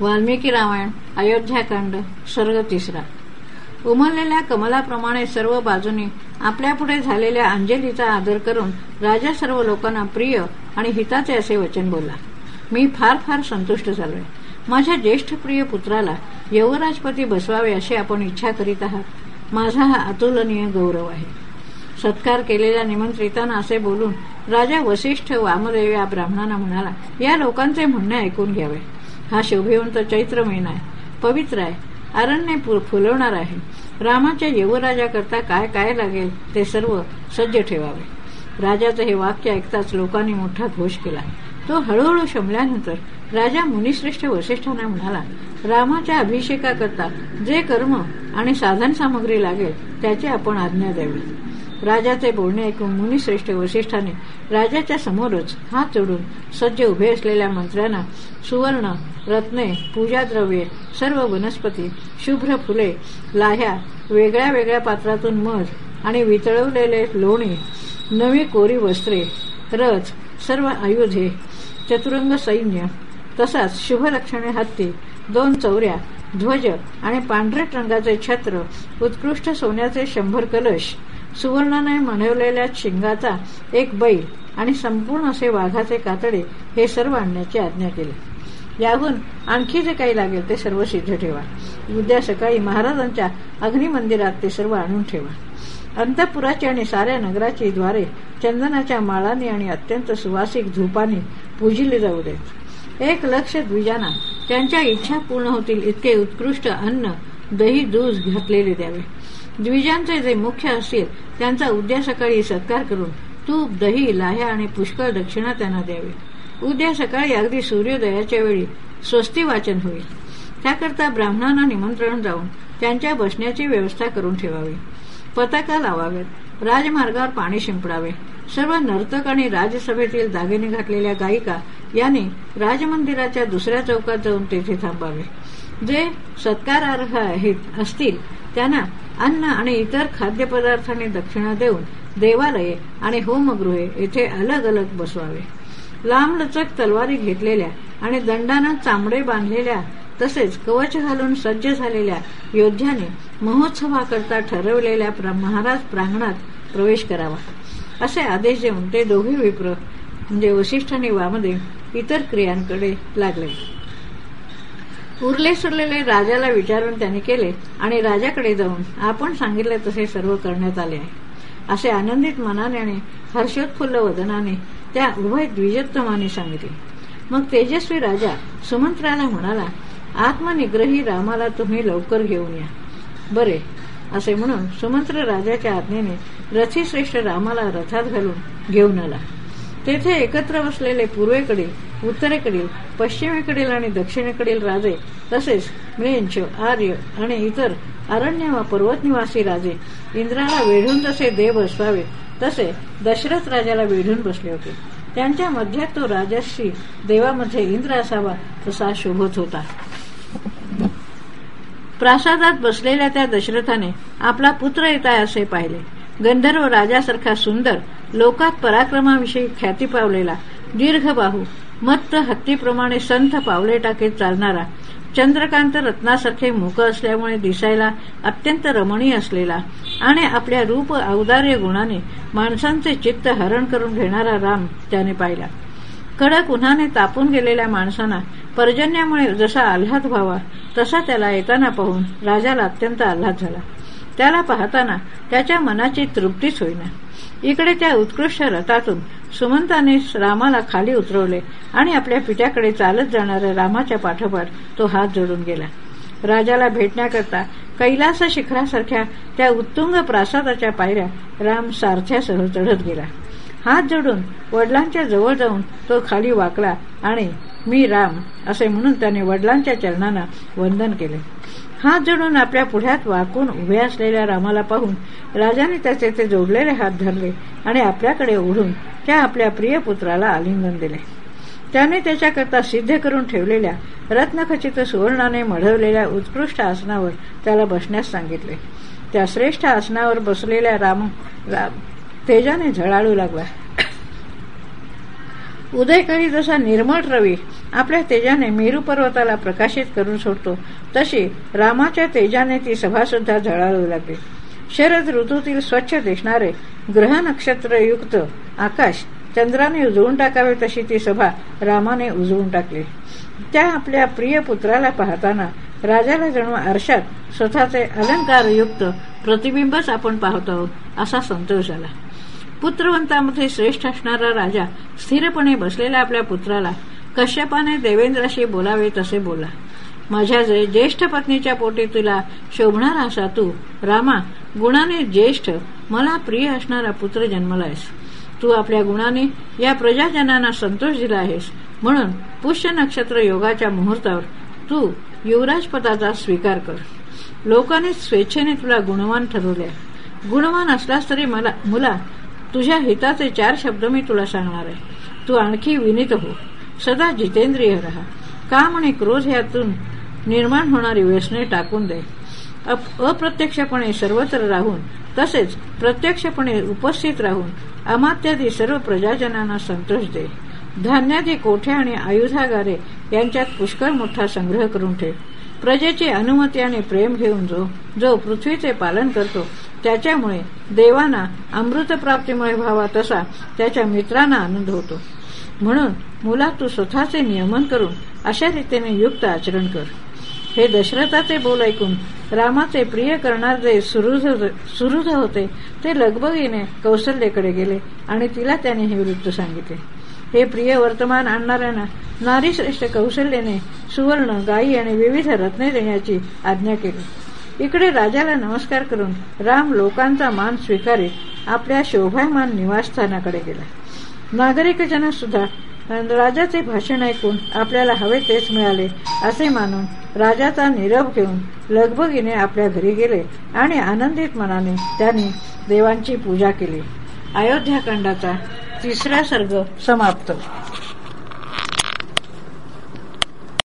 वाल्मिकी रामायण अयोध्याकांड सर्ग तिसरा. उमललेल्या कमलाप्रमाणे सर्व बाजूनी आपल्यापुढे झालेल्या अंजलीचा आदर करून राजा सर्व लोकांना प्रिय आणि हिताचे असे वचन बोलला. मी फार फार संतुष्ट झालोय. माझ्या ज्येष्ठ प्रिय पुत्राला यवराजपती बसवावे अशी आपण इच्छा करीत आहात. माझा हा अतुलनीय गौरव आहे. सत्कार केलेल्या निमंत्रितांना असे बोलून राजा वसिष्ठ वामदेव या ब्राह्मणांना म्हणाला या लोकांचे म्हणणे ऐकून घ्यावे. हा शोभिवंत चैत्र महिना आहे. पवित्र आहे. अरण्य फुलवणार आहे. रामाच्या युवराजाकरता काय काय लागेल ते सर्व सज्ज ठेवावे. राजाचं हे वाक्य ऐकताच लोकांनी मोठा घोष केला. तो हळूहळू शमल्यानंतर राजा मुनिश्रेष्ठ वसिष्ठांना म्हणाला रामाच्या अभिषेकाकरता जे कर्म आणि साधन सामग्री लागेल त्याची आपण आज्ञा द्यावी. राजाचे बोलणे ऐकून मुनिश्रेष्ठ वसिष्ठाने राजाच्या समोरच हात जोडून सज्ज उभे असलेल्या मंत्र्यांना सुवर्ण रत्ने पूजाद्रव्ये सर्व वनस्पती शुभ्र फुले लाह्या वेगळ्या वेगळ्या पात्रातून मध आणि वितळवलेले लोणी नवी कोरी वस्त्रे रथ सर्व आयुधे चतुरंग सैन्य तसाच शुभलक्षणे हत्ती दोन चौऱ्या ध्वज आणि पांढऱ्या रंगाचे छत्र उत्कृष्ट सोन्याचे शंभर कलश सुवर्णाने म्हणवलेल्या शिंगाचा एक बैल आणि संपूर्ण असे वाघाचे कातडे हे सर्व आणण्याची आज्ञा केली. याहून आणखी जे काही लागेल ते सर्व सिद्ध ठेवा. उद्या सकाळी महाराजांच्या अग्निमंदिरात ते सर्व आणून ठेवा. अंतपुराची आणि साऱ्या नगराची द्वारे चंदनाच्या माळांनी आणि अत्यंत सुवासिक झोपाने पूजिली जाऊ देत एक लक्ष द्विजांना त्यांच्या इच्छा पूर्ण होतील इतके उत्कृष्ट अन्न दही दूध घातलेले द्यावे. द्विजांचे जे मुख्य असतील त्यांचा उद्या सकाळी सत्कार करून तूप दही लाह्या आणि पुष्कळ दक्षिणा त्यांना द्यावी. उद्या सकाळी अगदी सूर्योदयाच्या वेळी स्वस्ती वाचन होईल. त्याकरता ब्राह्मणांना निमंत्रण जाऊन त्यांच्या बसण्याची व्यवस्था करून ठेवावी. पताका लावाव्यात राजमार्गावर पाणी शिंपडावे. सर्व नर्तक आणि राजसभेतील दागिने घातलेल्या गायिका यांनी राजमंदिराच्या दुसऱ्या चौकात जाऊन तेथे थांबावे. जे सत्कारार्ह आहेत असतील त्यांना अन्न आणि इतर खाद्यपदार्थांनी दक्षिणा देऊन देवालये आणि होमगृहे येथे अलग अलग बसवावे लांबलचक तलवारी घेतलेल्या आणि दंडानं चांबडे बांधलेल्या तसेच कवच घालून सज्ज झालेल्या योद्ध्याने महोत्सवाकरता ठरवलेल्या महाराज प्रांगणात प्रवेश करावा. असे आदेश देऊन ते दोघे विप्र म्हणजे वशिष्ठ आणि वामदेव इतर क्रियांकडे लागले. उरले सुरलेले राजाला विचारून त्यांनी केले आणि राजाकडे जाऊन आपण सांगितले तसे सर्व करण्यात आले आहे. असे आनंदित मनाने आणि हर्षोत्फुल्ल वदनाने त्या उभय द्विजोत्तमाने सांगितले. मग तेजस्वी राजा सुमंत्राला म्हणाला आत्मनिग्रही रामाला तुम्ही लवकर घेऊन या. बरे असे म्हणून सुमंत्र राजाच्या आज्ञेने रथीश्रेष्ठ रामाला रथात घालून घेऊन आला. तेथे एकत्र बसलेले पूर्वेकडील उत्तरेकडील पश्चिमेकडील आणि दक्षिणेकडील राजे तसेच म्लेंच आर्य आणि इतर अरण्य व पर्वतनिवासी राजे इंद्राला वेढून जसे देव बसवावे तसे दशरथ राजाला वेढून बसले होते. त्यांच्या मध्यात तो राजाशी देवामध्ये इंद्र असावा तसा शोभत होता. प्रासादात बसलेल्या त्या दशरथाने आपला पुत्र येत आहे असे पाहिले. गंधर्व राजासारखा सुंदर लोकात पराक्रमाविषयी ख्याती पावलेला दीर्घबाहू मत्त हत्तीप्रमाणे संथ पावले टाकीत चालणारा चंद्रकांत रत्नासारखे मुक असल्यामुळे दिसायला अत्यंत रमणीय असलेला आणि आपल्या रूप औदार्य गुणाने माणसांचे चित्त हरण करून घेणारा राम त्याने पाहिला. कडक उन्हाने तापून गेलेल्या माणसांना पर्जन्यामुळे जसा आल्हाद व्हावा तसा त्याला येताना पाहून राजाला अत्यंत आल्हाद झाला. त्याला पाहताना त्याच्या मनाची तृप्तीच होईना. इकडे त्या उत्कृष्ट रथातून सुमंताने रामाला खाली उतरवले आणि आपल्या पित्याकडे चालत जाणाऱ्या रामाच्या पाठोपाठ तो हात जोडून गेला. राजाला भेटण्याकरता कैलास शिखरासारख्या त्या उत्तुंग प्रासादाच्या पायऱ्या राम सारथ्यासह चढत गेला. हात जोडून वडिलांच्या जवळ जाऊन तो खाली वाकला आणि मी राम असे म्हणून त्याने वडिलांच्या चरणांना वंदन केले. हात जोडून आपल्या पुढ्यात वाकून उभे असलेल्या रामाला पाहून राजाने त्याचे ते जोडलेले हात धरले आणि आपल्याकडे ओढून त्या आपल्या प्रिय पुत्राला आलिंगन दिले. त्याने त्याच्याकरता सिद्ध करून ठेवलेल्या रत्नखचित सुवर्णाने मढवलेल्या उत्कृष्ट आसनावर त्याला बसण्यास सांगितले. त्या श्रेष्ठ आसनावर बसलेल्या राम तेजाने झळाळू लागला. उदय करी जसा निर्मळ रवी आपल्या तेजाने मेरू पर्वताला प्रकाशित करून सोडतो तशी रामाच्या तेजाने ती सभा सुद्धा झळाळू लागली. शरद ऋतूतील स्वच्छ दिसणारे ग्रह नक्षत्रयुक्त आकाश चंद्राने उजळून टाकावे तशी ती सभा रामाने उजवून टाकली. त्या आपल्या प्रिय पुत्राला पाहताना राजाला जणू आरशात स्वतःचे अलंकारयुक्त प्रतिबिंबच आपण पाहत आहोत असा संतोष झाला पुत्रवंतामध्ये श्रेष्ठ असणारा राजा स्थिरपणे बसलेल्या आपल्या पुत्राला कश्यपाने देवेंद्राशी बोलावे तसे बोला माझ्या ज्येष्ठ पत्नीच्या पोटी तुला शोभणारा असा तू रामा गुणाने ज्येष्ठ मला प्रिय असणारा पुत्र जन्मलायस. तू आपल्या गुणाने या प्रजाजनांना संतोष दिला आहेस. म्हणून पुष्य नक्षत्र योगाच्या मुहूर्तावर तू युवराज पदाचा स्वीकार कर. लोकांनी स्वेच्छेने तुला गुणवान ठरवले गुणवान असलास तरी मला मुला तुझ्या हिताचे चार शब्द मी तुला सांगणार आहे. तू आणखी विनित हो. सदा जितेंद्रिय राहा. काम आणि क्रोध यातून निर्माण होणारी व्यसने टाकून दे. अप्रत्यक्षपणे सर्वत्र राहून तसेच प्रत्यक्षपणे उपस्थित राहून अमात्यादी सर्व प्रजाजनांना संतोष दे. धान्यादी कोठ्या आणि आयुधागारे यांच्यात पुष्कळ मोठा संग्रह करून ठेव. प्रजेची अनुमती आणि प्रेम घेऊन जो जो पृथ्वीचे पालन करतो त्याच्यामुळे देवांना अमृतप्राप्तीमुळे व्हावा तसा त्याच्या मित्रांना आनंद होतो. म्हणून मुला तू स्वतःचे नियमन करून अशा रीतीने युक्त आचरण कर. हे दशरथाचे बोल ऐकून रामाचे प्रिय करणार जे सुहृद होते ते लगबगीने कौशल्यकडे गेले आणि तिला त्याने हे वृत्त सांगितले. हे प्रिय वर्तमान आणणाऱ्यांना नारीश्रेष्ठ कौशल्याने सुवर्ण गायी आणि विविध रत्ने देण्याची आज्ञा केली. इकडे राजाला नमस्कार करून राम लोकांचा मान स्वीकारित आपल्या शोभायमान निवासस्थानाकडे गेला. नागरिकजन सुद्धा राजाचे भाषण ऐकून आपल्याला हवे तेच मिळाले असे मानून राजाचा निरव घेऊन लगबगीने आपल्या घरी गेले आणि आनंदित मनाने त्यांनी देवांची पूजा केली. अयोध्याकांडाचा तिसरा सर्ग समाप्त.